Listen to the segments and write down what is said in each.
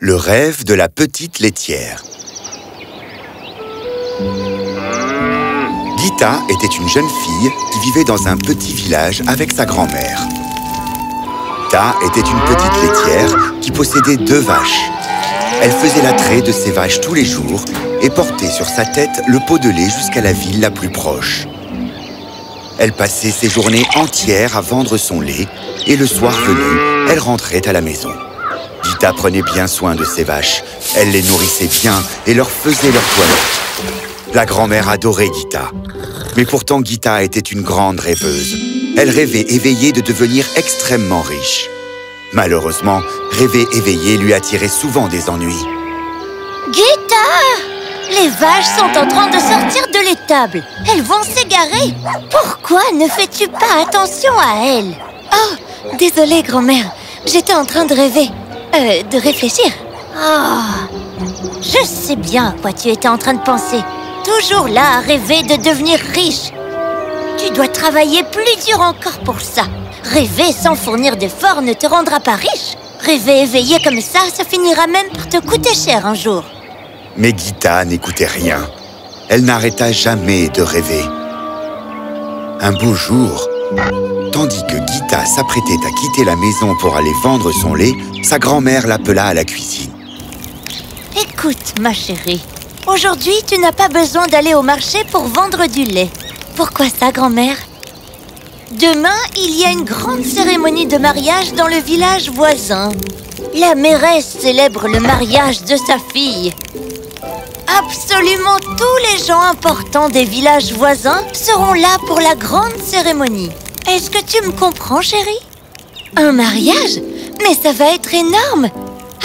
Le rêve de la petite laitière. Gita était une jeune fille qui vivait dans un petit village avec sa grand-mère. Ta était une petite laitière qui possédait deux vaches. Elle faisait l'attrait de ces vaches tous les jours et portait sur sa tête le pot de lait jusqu'à la ville la plus proche. Elle passait ses journées entières à vendre son lait et le soir venu, elle rentrait à la maison. Gita prenait bien soin de ses vaches. Elle les nourrissait bien et leur faisait leur toilette. La grand-mère adorait Gita. Mais pourtant, Gita était une grande rêveuse. Elle rêvait éveillée de devenir extrêmement riche. Malheureusement, rêver éveillé lui attirait souvent des ennuis. Gita Les vaches sont en train de sortir de l'étable. Elles vont s'égarer. Pourquoi ne fais-tu pas attention à elles? Oh, désolée, grand-mère. J'étais en train de rêver. Euh, de réfléchir. Oh, je sais bien à quoi tu étais en train de penser. Toujours là à rêver de devenir riche. Tu dois travailler plus dur encore pour ça. Rêver sans fournir d'efforts ne te rendra pas riche. Rêver éveillé comme ça, ça finira même par te coûter cher un jour. Mais Gita n'écoutait rien. Elle n'arrêta jamais de rêver. Un beau jour, tandis que Gita s'apprêtait à quitter la maison pour aller vendre son lait, sa grand-mère l'appela à la cuisine. Écoute, ma chérie, aujourd'hui, tu n'as pas besoin d'aller au marché pour vendre du lait. Pourquoi ça, grand-mère? Demain, il y a une grande cérémonie de mariage dans le village voisin. La mairesse célèbre le mariage de sa fille. Absolument tous les gens importants des villages voisins seront là pour la grande cérémonie. Est-ce que tu me comprends, chérie? Un mariage? Mais ça va être énorme!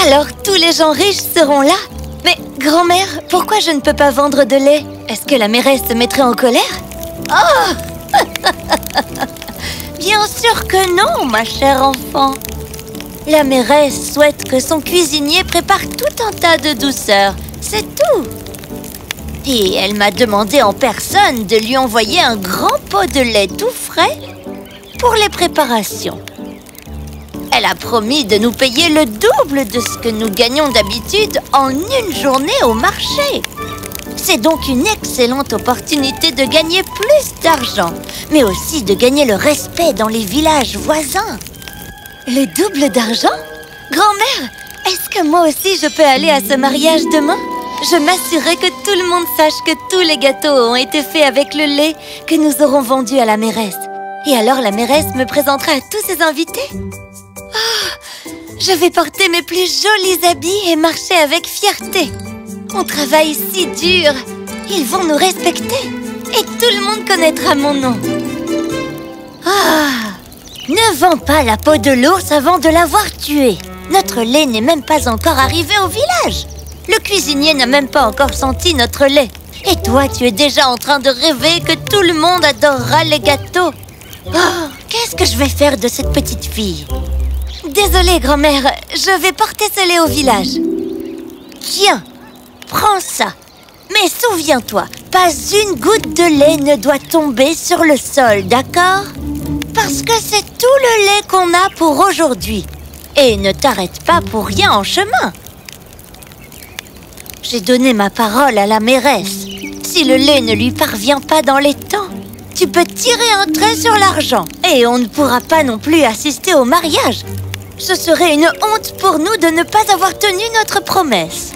Alors tous les gens riches seront là. Mais grand-mère, pourquoi je ne peux pas vendre de lait? Est-ce que la mairesse se mettrait en colère? Oh! Bien sûr que non, ma chère enfant. La mairesse souhaite que son cuisinier prépare tout un tas de douceurs. C'est tout. Et elle m'a demandé en personne de lui envoyer un grand pot de lait tout frais pour les préparations. Elle a promis de nous payer le double de ce que nous gagnons d'habitude en une journée au marché. C'est donc une excellente opportunité de gagner plus d'argent, mais aussi de gagner le respect dans les villages voisins. Le double d'argent? Grand-mère, est-ce que moi aussi je peux aller à ce mariage demain? Je m'assurerai que tout le monde sache que tous les gâteaux ont été faits avec le lait que nous aurons vendu à la mairesse. Et alors la mairesse me présentera à tous ses invités? Oh Je vais porter mes plus jolis habits et marcher avec fierté. On travaille si dur. Ils vont nous respecter. Et tout le monde connaîtra mon nom. Ah Ne vends pas la peau de l'ours avant de l'avoir tué Notre lait n'est même pas encore arrivé au village. Le cuisinier n'a même pas encore senti notre lait. Et toi, tu es déjà en train de rêver que tout le monde adorera les gâteaux. Oh Qu'est-ce que je vais faire de cette petite fille? Désolée, grand-mère, je vais porter ce lait au village. Tiens Prends ça. Mais souviens-toi, pas une goutte de lait ne doit tomber sur le sol, d'accord? Parce que c'est tout le lait qu'on a pour aujourd'hui Et ne t'arrête pas pour rien en chemin. J'ai donné ma parole à la mairesse. Si le lait ne lui parvient pas dans les temps Tu peux tirer un trait sur l'argent. Et on ne pourra pas non plus assister au mariage. Ce serait une honte pour nous de ne pas avoir tenu notre promesse.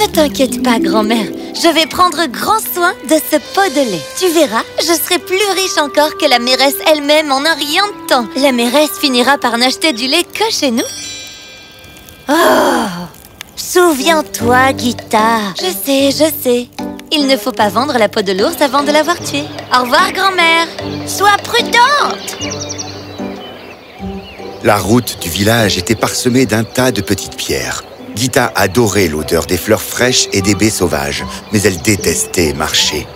Ne t'inquiète pas, grand-mère. Je vais prendre grand soin de ce pot de lait. Tu verras, je serai plus riche encore que la mairesse elle-même en un rien de temps. La mairesse finira par n'acheter du lait que chez nous. Oh Souviens-toi, Gita Je sais, je sais. Il ne faut pas vendre la peau de l'ours avant de l'avoir tué. Au revoir, grand-mère Sois prudente La route du village était parsemée d'un tas de petites pierres. Gita adorait l'odeur des fleurs fraîches et des baies sauvages, mais elle détestait marcher.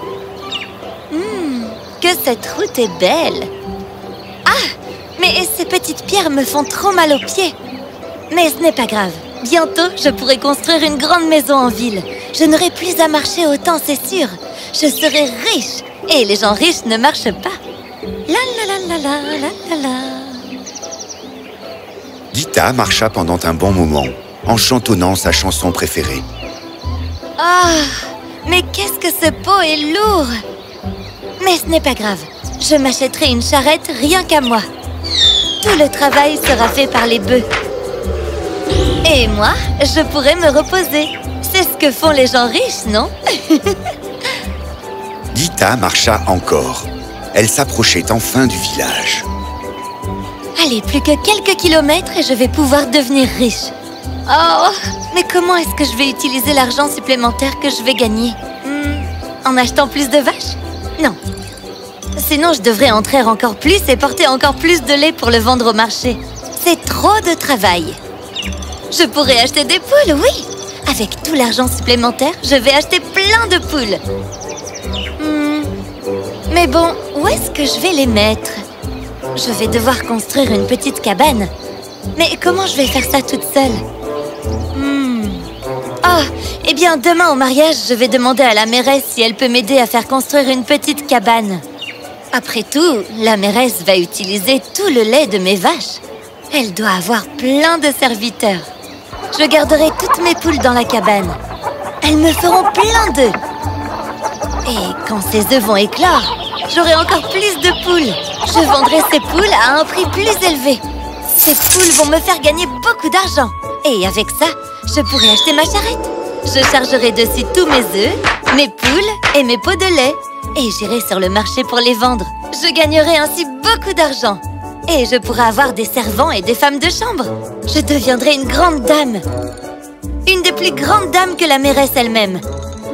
Hum, que cette route est belle Ah Mais ces petites pierres me font trop mal aux pieds Mais ce n'est pas grave. Bientôt, je pourrai construire une grande maison en ville. Je n'aurai plus à marcher autant, c'est sûr. Je serai riche. Et les gens riches ne marchent pas. La la la la la la la la Gita marcha pendant un bon moment, en chantonnant sa chanson préférée. Ah, mais qu'est-ce que ce pot est lourd Mais ce n'est pas grave, je m'achèterai une charrette rien qu'à moi. Tout le travail sera fait par les bœufs. Et moi, je pourrai me reposer. C'est ce que font les gens riches, non? Gita marcha encore. Elle s'approchait enfin du village. Allez, plus que quelques kilomètres et je vais pouvoir devenir riche. Oh, mais comment est-ce que je vais utiliser l'argent supplémentaire que je vais gagner hmm, En achetant plus de vaches? Non. Sinon, je devrais en traire encore plus et porter encore plus de lait pour le vendre au marché. C'est trop de travail. Je pourrais acheter des poules, oui Avec tout l'argent supplémentaire, je vais acheter plein de poules. Hmm, mais bon, où est-ce que je vais les mettre? Je vais devoir construire une petite cabane. Mais comment je vais faire ça toute seule? Oh, eh bien, demain au mariage, je vais demander à la mairesse si elle peut m'aider à faire construire une petite cabane. Après tout, la mairesse va utiliser tout le lait de mes vaches. Elle doit avoir plein de serviteurs. Je garderai toutes mes poules dans la cabane. Elles me feront plein d'œufs. Et quand ces œufs vont éclore, j'aurai encore plus de poules. Je vendrai ces poules à un prix plus élevé. Ces poules vont me faire gagner beaucoup d'argent. Et avec ça, je pourrais acheter ma charrette. Je chargerai dessus tous mes œufs, mes poules et mes pots de lait. Et j'irai sur le marché pour les vendre. Je gagnerai ainsi beaucoup d'argent. Et je pourrai avoir des servants et des femmes de chambre. Je deviendrai une grande dame. Une des plus grandes dames que la mairesse elle-même.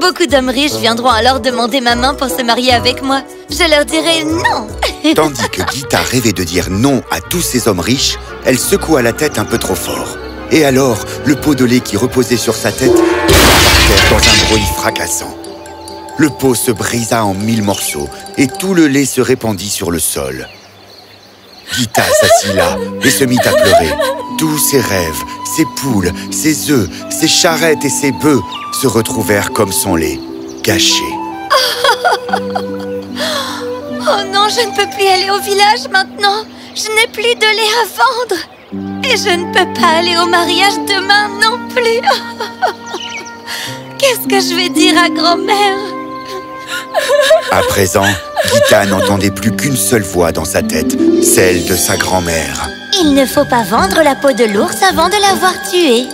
Beaucoup d'hommes riches viendront alors demander ma main pour se marier avec moi. Je leur dirai non Tandis que Gita rêvait de dire non à tous ces hommes riches, elle secoua la tête un peu trop fort. Et alors, le pot de lait qui reposait sur sa tête dans un bruit fracassant. Le pot se brisa en mille morceaux et tout le lait se répandit sur le sol. Gita s'assit là et se mit à pleurer. Tous ses rêves, ses poules, ses œufs, ses charrettes et ses bœufs se retrouvèrent comme son lait, gâchés. Oh non, je ne peux plus aller au village maintenant. Je n'ai plus de lait à vendre. Et je ne peux pas aller au mariage demain non plus. Qu'est-ce que je vais dire à grand-mère À présent, Gita n'entendait plus qu'une seule voix dans sa tête, celle de sa grand-mère. Il ne faut pas vendre la peau de l'ours avant de l'avoir tué.